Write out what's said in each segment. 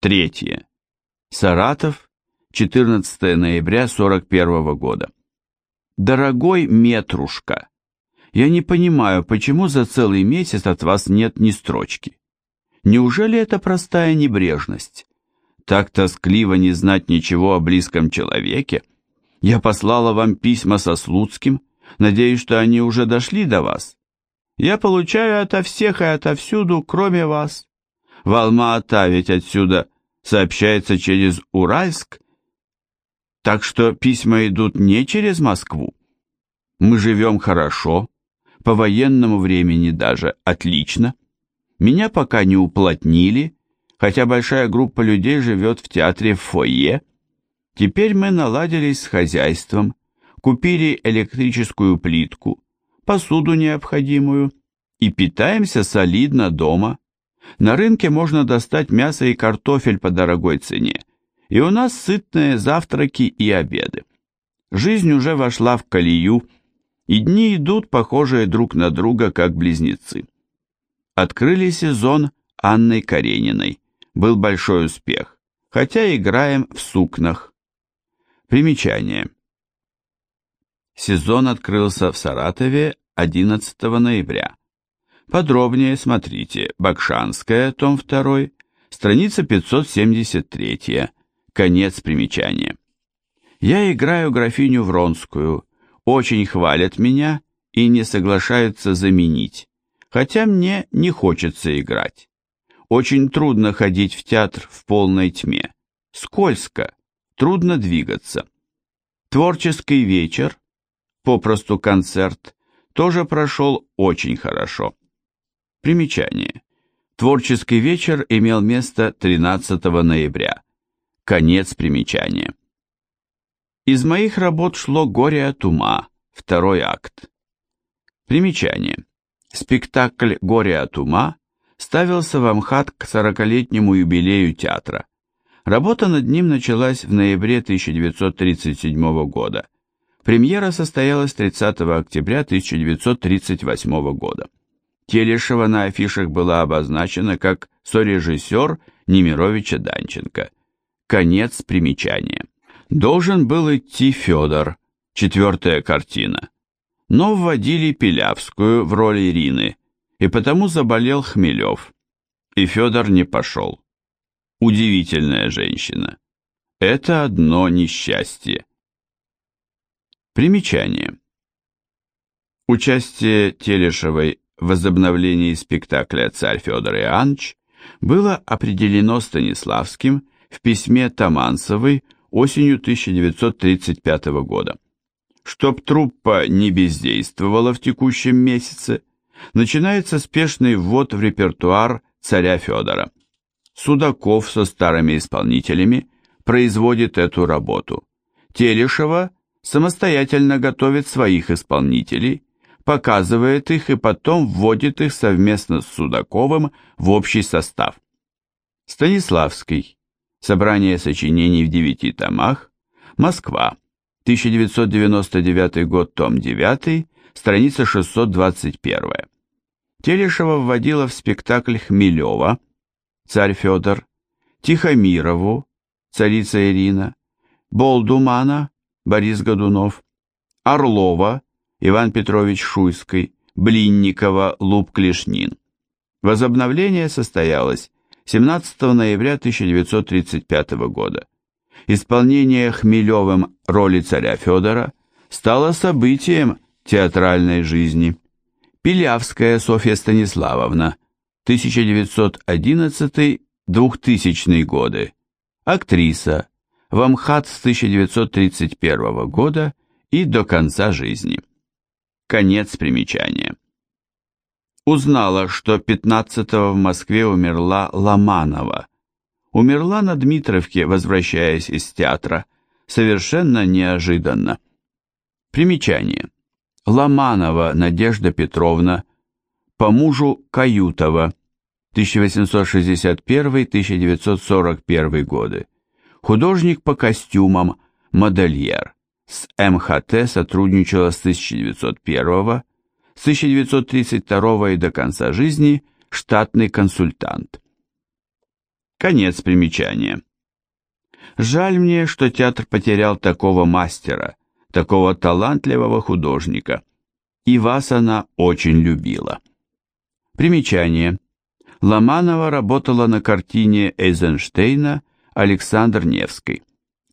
Третье. Саратов, 14 ноября 41 года. Дорогой Метрушка, я не понимаю, почему за целый месяц от вас нет ни строчки. Неужели это простая небрежность? Так тоскливо не знать ничего о близком человеке. Я послала вам письма со Слуцким, надеюсь, что они уже дошли до вас. Я получаю ото всех и отовсюду, кроме вас. В Алма-Ата ведь отсюда сообщается через Уральск, так что письма идут не через Москву. Мы живем хорошо, по военному времени даже отлично. Меня пока не уплотнили, хотя большая группа людей живет в театре в фойе. Теперь мы наладились с хозяйством, купили электрическую плитку, посуду необходимую и питаемся солидно дома. На рынке можно достать мясо и картофель по дорогой цене, и у нас сытные завтраки и обеды. Жизнь уже вошла в колею, и дни идут, похожие друг на друга, как близнецы. Открыли сезон Анной Карениной. Был большой успех, хотя играем в сукнах. Примечание. Сезон открылся в Саратове 11 ноября. Подробнее смотрите Бакшанская, том 2, страница 573, конец примечания. Я играю графиню Вронскую, очень хвалят меня и не соглашаются заменить, хотя мне не хочется играть. Очень трудно ходить в театр в полной тьме, скользко, трудно двигаться. Творческий вечер, попросту концерт, тоже прошел очень хорошо. Примечание. Творческий вечер имел место 13 ноября. Конец примечания. Из моих работ шло «Горе от ума», второй акт. Примечание. Спектакль «Горе от ума» ставился в Амхат к сорокалетнему юбилею театра. Работа над ним началась в ноябре 1937 года. Премьера состоялась 30 октября 1938 года. Телешева на афишах была обозначена как сорежиссер Немировича Данченко. Конец примечания. Должен был идти Федор, четвертая картина. Но вводили Пилявскую в роль Ирины, и потому заболел Хмелев. И Федор не пошел. Удивительная женщина. Это одно несчастье. Примечание. Участие Телешевой возобновлении спектакля «Царь Федор Иоаннович» было определено Станиславским в письме Таманцевой осенью 1935 года. Чтоб труппа не бездействовала в текущем месяце, начинается спешный ввод в репертуар царя Федора. Судаков со старыми исполнителями производит эту работу. Телешева самостоятельно готовит своих исполнителей, показывает их и потом вводит их совместно с Судаковым в общий состав. Станиславский. Собрание сочинений в девяти томах. Москва. 1999 год, том 9, страница 621. Телешева вводила в спектакль Хмелева, царь Федор, Тихомирову, царица Ирина, Болдумана, Борис Годунов, Орлова, Иван Петрович Шуйский, Блинникова, Луб Клешнин. Возобновление состоялось 17 ноября 1935 года. Исполнение Хмелевым роли царя Федора стало событием театральной жизни. Пилявская Софья Станиславовна, 1911-2000 годы, актриса, в Амхат с 1931 года и до конца жизни. Конец примечания. Узнала, что 15 в Москве умерла Ломанова. Умерла на Дмитровке, возвращаясь из театра, совершенно неожиданно. Примечание. Ломанова Надежда Петровна, по мужу Каютова, 1861-1941 годы. Художник по костюмам, модельер. С МХТ сотрудничала с 1901 с 1932 и до конца жизни штатный консультант. Конец примечания. Жаль мне, что театр потерял такого мастера, такого талантливого художника. И вас она очень любила. Примечание. Ломанова работала на картине Эйзенштейна «Александр Невский».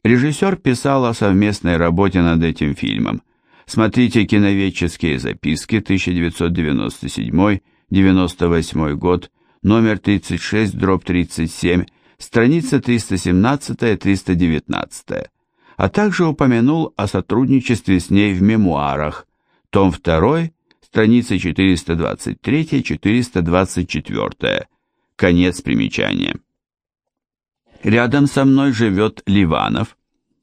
Режиссер писал о совместной работе над этим фильмом. Смотрите «Киноведческие записки» 1997-98 год, номер 36, дробь 37, страница 317-319, а также упомянул о сотрудничестве с ней в мемуарах, том 2, страницы 423-424, конец примечания. Рядом со мной живет Ливанов.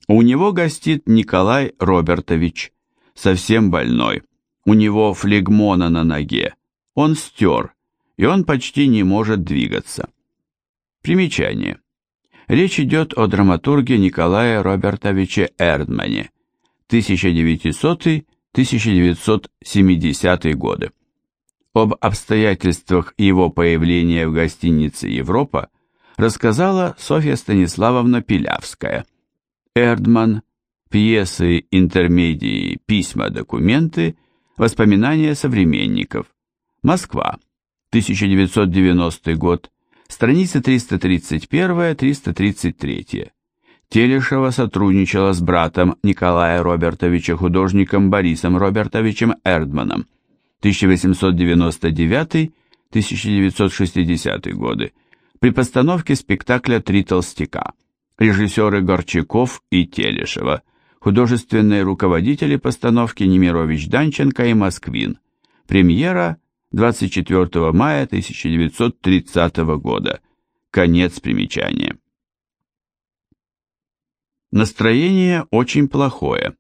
У него гостит Николай Робертович, совсем больной. У него флегмона на ноге. Он стер, и он почти не может двигаться. Примечание. Речь идет о драматурге Николае Робертовиче Эрдмане, 1900-1970 годы. Об обстоятельствах его появления в гостинице «Европа» рассказала Софья Станиславовна Пилявская. Эрдман, пьесы, интермедии, письма, документы, воспоминания современников. Москва, 1990 год, страница 331-333. Телешева сотрудничала с братом Николая Робертовича, художником Борисом Робертовичем Эрдманом, 1890-1960 годы, при постановке спектакля «Три толстяка». Режиссеры Горчаков и Телешева, художественные руководители постановки Немирович Данченко и Москвин. Премьера 24 мая 1930 года. Конец примечания. Настроение очень плохое.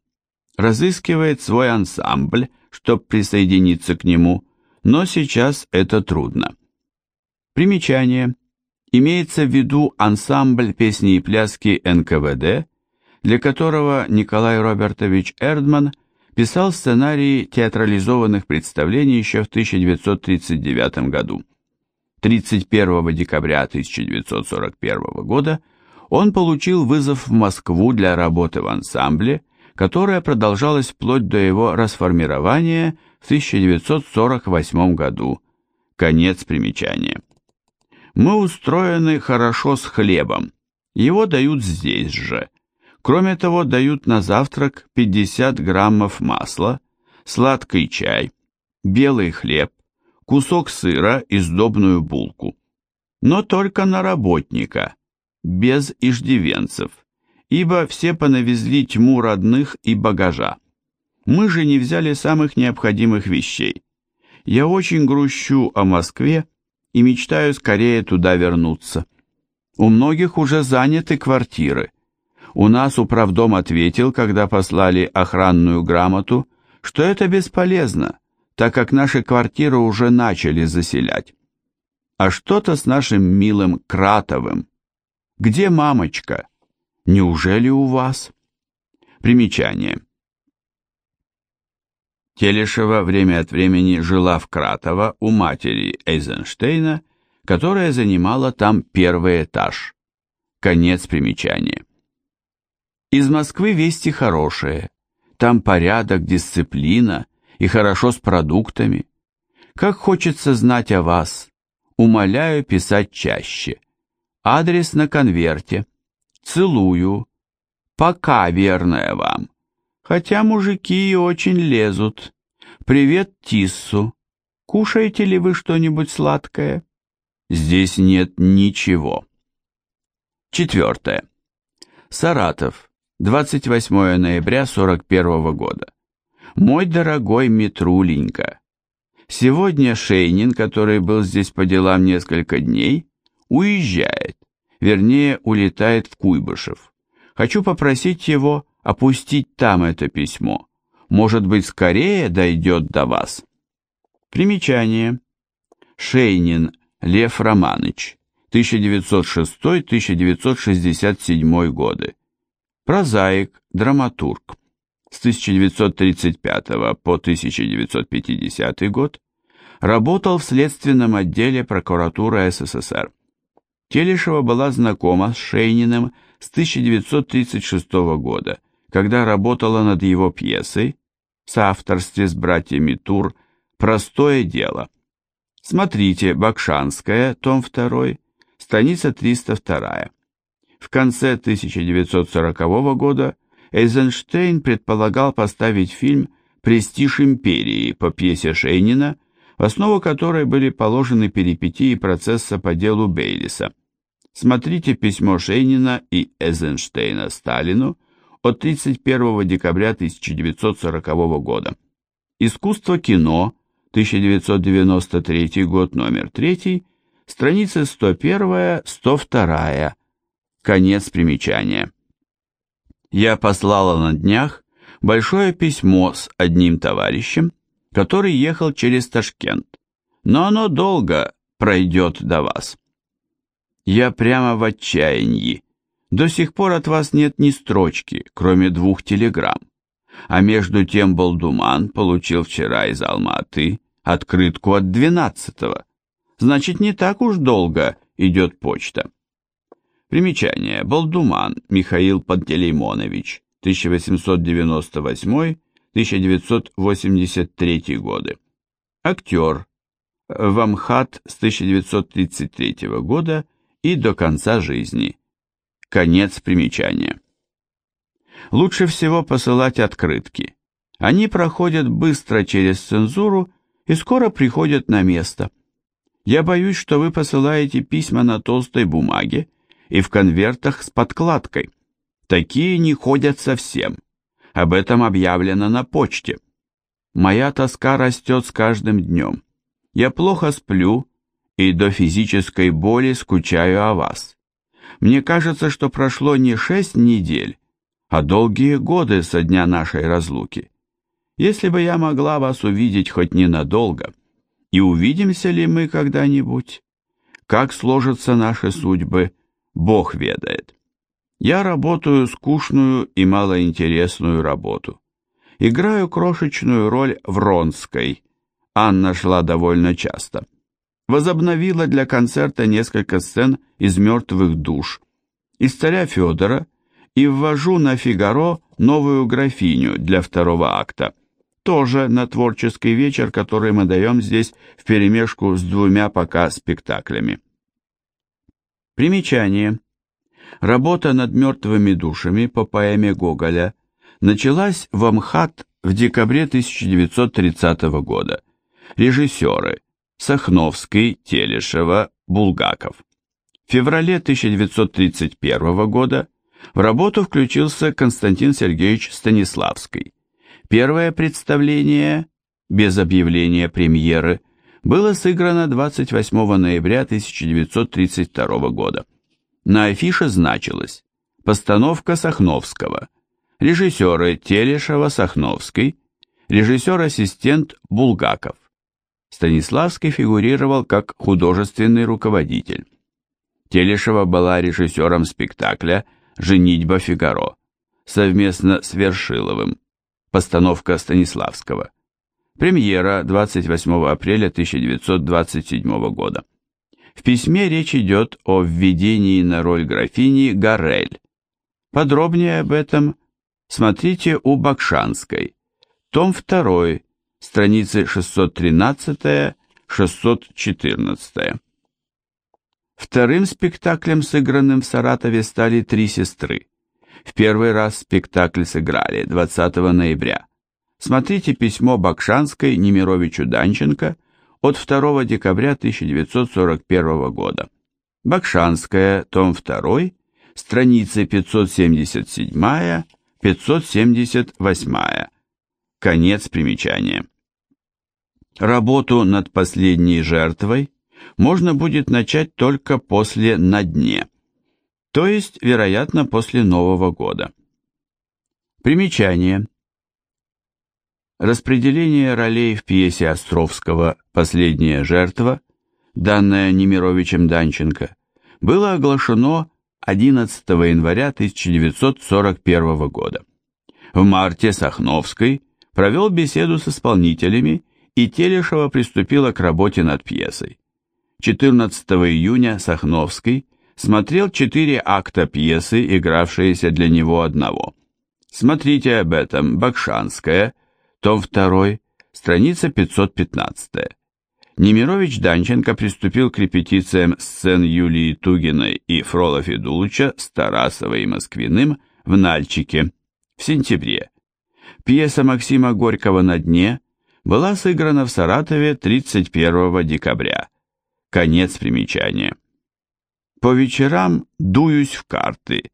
Разыскивает свой ансамбль, чтобы присоединиться к нему, но сейчас это трудно. Примечание. Имеется в виду ансамбль песни и пляски НКВД, для которого Николай Робертович Эрдман писал сценарии театрализованных представлений еще в 1939 году. 31 декабря 1941 года он получил вызов в Москву для работы в ансамбле, которая продолжалась вплоть до его расформирования в 1948 году. Конец примечания. Мы устроены хорошо с хлебом. Его дают здесь же. Кроме того, дают на завтрак 50 граммов масла, сладкий чай, белый хлеб, кусок сыра и сдобную булку. Но только на работника, без иждивенцев, ибо все понавезли тьму родных и багажа. Мы же не взяли самых необходимых вещей. Я очень грущу о Москве и мечтаю скорее туда вернуться. У многих уже заняты квартиры. У нас управдом ответил, когда послали охранную грамоту, что это бесполезно, так как наши квартиры уже начали заселять. А что-то с нашим милым Кратовым. Где мамочка? Неужели у вас? Примечание. Телешева время от времени жила в Кратово у матери Эйзенштейна, которая занимала там первый этаж. Конец примечания. Из Москвы вести хорошие. Там порядок, дисциплина и хорошо с продуктами. Как хочется знать о вас. Умоляю писать чаще. Адрес на конверте. Целую. Пока, верная вам. Хотя мужики очень лезут. Привет Тиссу. Кушаете ли вы что-нибудь сладкое? Здесь нет ничего. Четвертое. Саратов. 28 ноября 41 года. Мой дорогой Митруленька, сегодня Шейнин, который был здесь по делам несколько дней, уезжает, вернее, улетает в Куйбышев. Хочу попросить его опустить там это письмо. Может быть, скорее дойдет до вас. Примечание. Шейнин Лев Романыч, 1906-1967 годы. Прозаик, драматург. С 1935 по 1950 год работал в Следственном отделе прокуратуры СССР. Телешева была знакома с Шейниным с 1936 года, когда работала над его пьесой в соавторстве с братьями Тур «Простое дело». Смотрите «Бакшанская», том 2, страница 302. В конце 1940 года Эйзенштейн предполагал поставить фильм «Престиж империи» по пьесе Шейнина, в основу которой были положены перипетии процесса по делу Бейлиса. Смотрите письмо Шейнина и Эйзенштейна Сталину от 31 декабря 1940 года. Искусство кино, 1993 год, номер 3, страницы 101-102, конец примечания. Я послала на днях большое письмо с одним товарищем, который ехал через Ташкент, но оно долго пройдет до вас. Я прямо в отчаянии. До сих пор от вас нет ни строчки, кроме двух телеграмм. А между тем Болдуман получил вчера из Алматы открытку от двенадцатого. Значит, не так уж долго идет почта. Примечание. Болдуман Михаил Пантелеймонович, 1898-1983 годы. Актер. В Амхат с 1933 года и до конца жизни. Конец примечания. Лучше всего посылать открытки. Они проходят быстро через цензуру и скоро приходят на место. Я боюсь, что вы посылаете письма на толстой бумаге и в конвертах с подкладкой. Такие не ходят совсем. Об этом объявлено на почте. Моя тоска растет с каждым днем. Я плохо сплю и до физической боли скучаю о вас. Мне кажется, что прошло не шесть недель, а долгие годы со дня нашей разлуки. Если бы я могла вас увидеть хоть ненадолго, и увидимся ли мы когда-нибудь? Как сложатся наши судьбы, Бог ведает. Я работаю скучную и малоинтересную работу. Играю крошечную роль в Ронской. Анна шла довольно часто возобновила для концерта несколько сцен из «Мертвых душ», из «Царя Федора» и ввожу на «Фигаро» новую графиню для второго акта, тоже на творческий вечер, который мы даем здесь вперемешку с двумя пока спектаклями. Примечание. Работа над «Мертвыми душами» по поэме Гоголя началась в Амхат в декабре 1930 года. Режиссеры – Сахновский, Телешева, Булгаков. В феврале 1931 года в работу включился Константин Сергеевич Станиславский. Первое представление, без объявления премьеры, было сыграно 28 ноября 1932 года. На афише значилось «Постановка Сахновского», режиссеры Телешева-Сахновский, режиссер-ассистент Булгаков. Станиславский фигурировал как художественный руководитель. Телешева была режиссером спектакля «Женитьба Фигаро» совместно с Вершиловым. Постановка Станиславского. Премьера 28 апреля 1927 года. В письме речь идет о введении на роль графини Гарель. Подробнее об этом смотрите у Бакшанской. Том 2, страницы 613-614. Вторым спектаклем, сыгранным в Саратове, стали «Три сестры». В первый раз спектакль сыграли 20 ноября. Смотрите письмо Бакшанской Немировичу Данченко от 2 декабря 1941 года. Бакшанская, том 2, страницы 577-578. Конец примечания. Работу над последней жертвой можно будет начать только после «на дне», то есть, вероятно, после Нового года. Примечание. Распределение ролей в пьесе Островского «Последняя жертва», данное Немировичем Данченко, было оглашено 11 января 1941 года. В марте Сахновской провел беседу с исполнителями и Телешева приступила к работе над пьесой. 14 июня Сахновский Смотрел четыре акта пьесы, игравшиеся для него одного. Смотрите об этом, Бакшанская, том 2, страница 515. Немирович Данченко приступил к репетициям сцен Юлии Тугиной и Фрола Федулыча с Тарасовой и Москвиным в Нальчике в сентябре. Пьеса Максима Горького «На дне» была сыграна в Саратове 31 декабря. Конец примечания. По вечерам дуюсь в карты,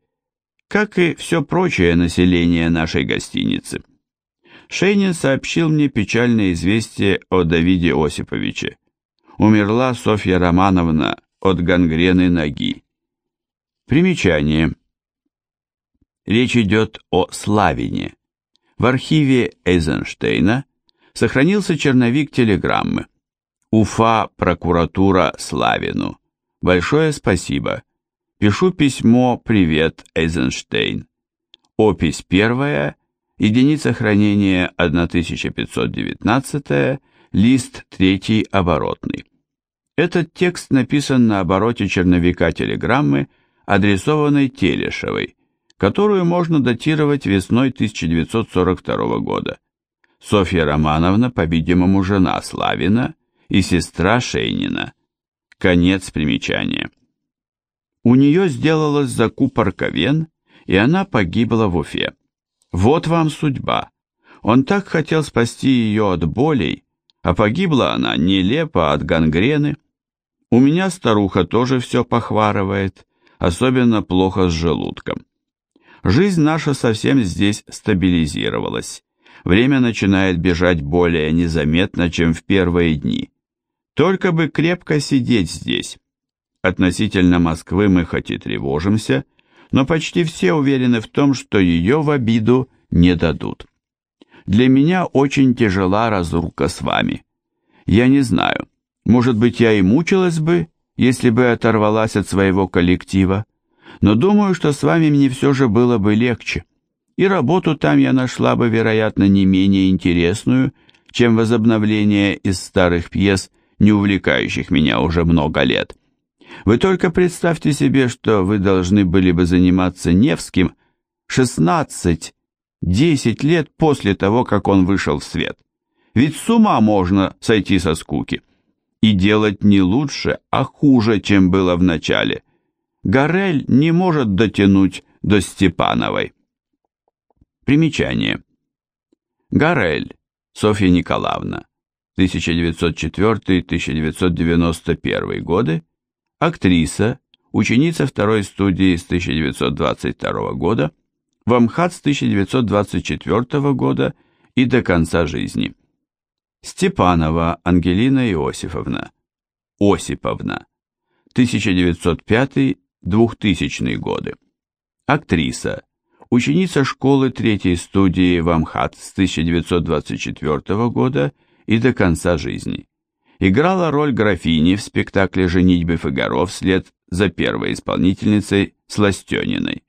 как и все прочее население нашей гостиницы. Шейнин сообщил мне печальное известие о Давиде Осиповиче. Умерла Софья Романовна от гангрены ноги. Примечание. Речь идет о Славине. В архиве Эйзенштейна сохранился черновик телеграммы. Уфа, прокуратура Славину. Большое спасибо. Пишу письмо «Привет, Эйзенштейн». Опись первая единица хранения 1519, лист третий оборотный. Этот текст написан на обороте черновика телеграммы, адресованной Телешевой, которую можно датировать весной 1942 года. Софья Романовна, по-видимому, жена Славина и сестра Шейнина. Конец примечания. У нее сделалась закупорка вен, и она погибла в Уфе. Вот вам судьба. Он так хотел спасти ее от болей, а погибла она нелепо от гангрены. У меня старуха тоже все похварывает, особенно плохо с желудком. Жизнь наша совсем здесь стабилизировалась. Время начинает бежать более незаметно, чем в первые дни. Только бы крепко сидеть здесь. Относительно Москвы мы хоть и тревожимся, но почти все уверены в том, что ее в обиду не дадут. Для меня очень тяжела разрука с вами. Я не знаю, может быть, я и мучилась бы, если бы оторвалась от своего коллектива, но думаю, что с вами мне все же было бы легче, и работу там я нашла бы, вероятно, не менее интересную, чем возобновление из старых пьес, не увлекающих меня уже много лет. Вы только представьте себе, что вы должны были бы заниматься Невским 16, 10 лет после того, как он вышел в свет. Ведь с ума можно сойти со скуки. И делать не лучше, а хуже, чем было в начале. Горель не может дотянуть до Степановой. Примечание. Горель, Софья Николаевна, 1904-1991 годы, актриса, ученица второй студии с 1922 года, в Амхат с 1924 года и до конца жизни. Степанова Ангелина Иосифовна, Осиповна, 1905-2000 годы. Актриса, ученица школы третьей студии в Амхат с 1924 года и до конца жизни. Играла роль графини в спектакле «Женитьбы Фигаро» вслед за первой исполнительницей Сластениной.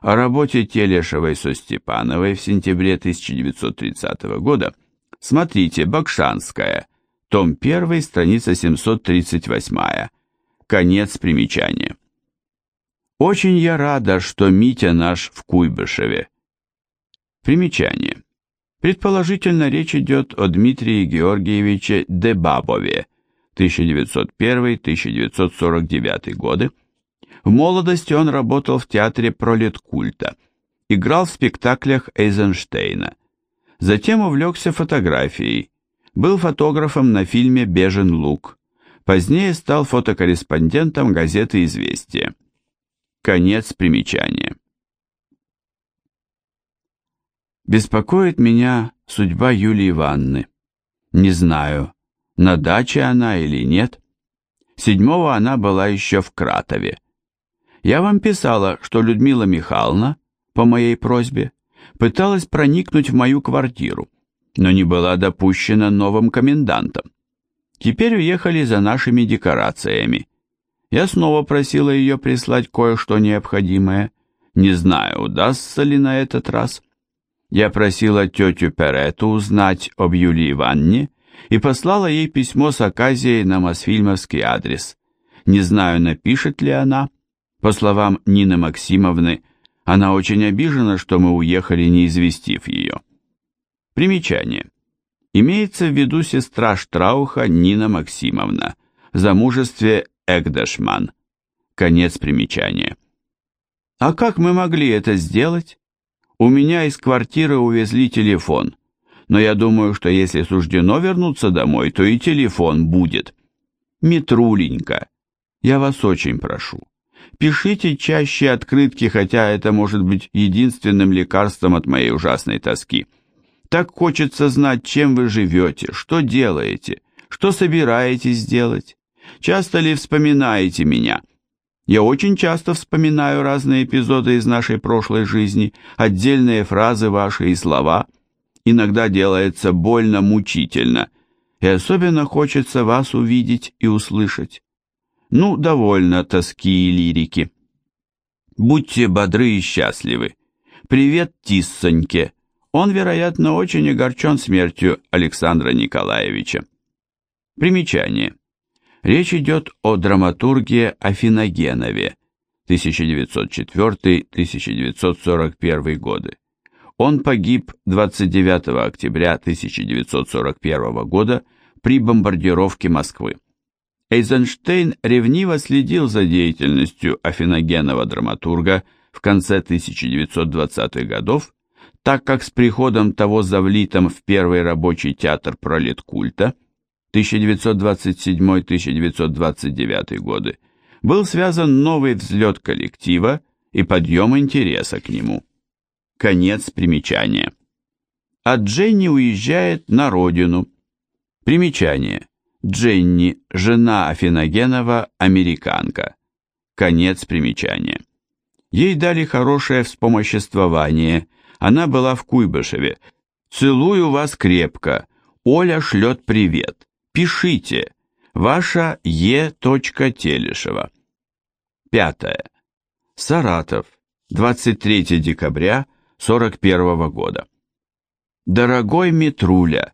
О работе Телешевой со Степановой в сентябре 1930 года смотрите «Бакшанская», том 1, страница 738, конец примечания. Очень я рада, что Митя наш в Куйбышеве. Примечание. Предположительно, речь идет о Дмитрии Георгиевиче Дебабове, 1901-1949 годы, в молодости он работал в театре пролеткульта, играл в спектаклях Эйзенштейна. Затем увлекся фотографией, был фотографом на фильме «Бежен лук». Позднее стал фотокорреспондентом газеты «Известия». Конец примечания. Беспокоит меня судьба Юлии Ивановны. Не знаю, на даче она или нет. Седьмого она была еще в Кратове. Я вам писала, что Людмила Михайловна, по моей просьбе, пыталась проникнуть в мою квартиру, но не была допущена новым комендантом. Теперь уехали за нашими декорациями. Я снова просила ее прислать кое-что необходимое. Не знаю, удастся ли на этот раз. Я просила тетю Перету узнать об Юлии Ивановне и послала ей письмо с оказией на Мосфильмовский адрес. Не знаю, напишет ли она, По словам Нины Максимовны, она очень обижена, что мы уехали, не известив ее. Примечание. Имеется в виду сестра Штрауха Нина Максимовна, в замужестве Эгдашман. Конец примечания. А как мы могли это сделать? У меня из квартиры увезли телефон, но я думаю, что если суждено вернуться домой, то и телефон будет. Митруленька, я вас очень прошу, пишите чаще открытки, хотя это может быть единственным лекарством от моей ужасной тоски. Так хочется знать, чем вы живете, что делаете, что собираетесь делать. Часто ли вспоминаете меня? Я очень часто вспоминаю разные эпизоды из нашей прошлой жизни, отдельные фразы ваши и слова. Иногда делается больно, мучительно, и особенно хочется вас увидеть и услышать. Ну, довольно тоски и лирики. Будьте бодры и счастливы. Привет Тиссоньке. Он, вероятно, очень огорчен смертью Александра Николаевича. Примечание. Речь идет о драматурге Афиногенове 1904-1941 годы. Он погиб 29 октября 1941 года при бомбардировке Москвы. Эйзенштейн ревниво следил за деятельностью Афиногенова драматурга в конце 1920-х годов, так как с приходом того завлитом в первый рабочий театр пролеткульта 1927-1929 годы, был связан новый взлет коллектива и подъем интереса к нему. Конец примечания. А Дженни уезжает на родину. Примечание. Дженни, жена Афиногенова, американка. Конец примечания. Ей дали хорошее вспомоществование. Она была в Куйбышеве. «Целую вас крепко. Оля шлет привет. Пишите. Ваша Е. Телешева. Пятое. Саратов. 23 декабря 41 года. Дорогой Митруля,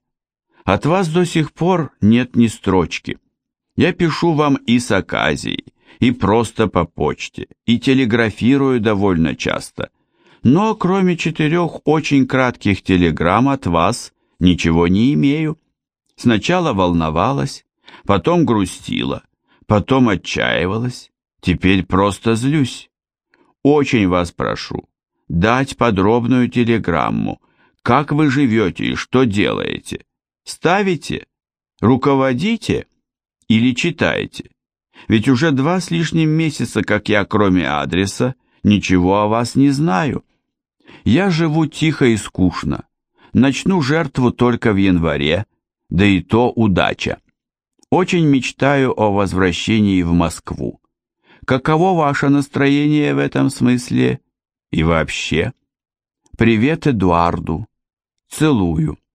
от вас до сих пор нет ни строчки. Я пишу вам и с оказией, и просто по почте, и телеграфирую довольно часто. Но кроме четырех очень кратких телеграмм от вас ничего не имею. Сначала волновалась, потом грустила, потом отчаивалась, теперь просто злюсь. Очень вас прошу, дать подробную телеграмму, как вы живете и что делаете. Ставите, руководите или читаете? Ведь уже два с лишним месяца, как я, кроме адреса, ничего о вас не знаю. Я живу тихо и скучно. Начну жертву только в январе, да и то удача. Очень мечтаю о возвращении в Москву. Каково ваше настроение в этом смысле и вообще? Привет Эдуарду. Целую.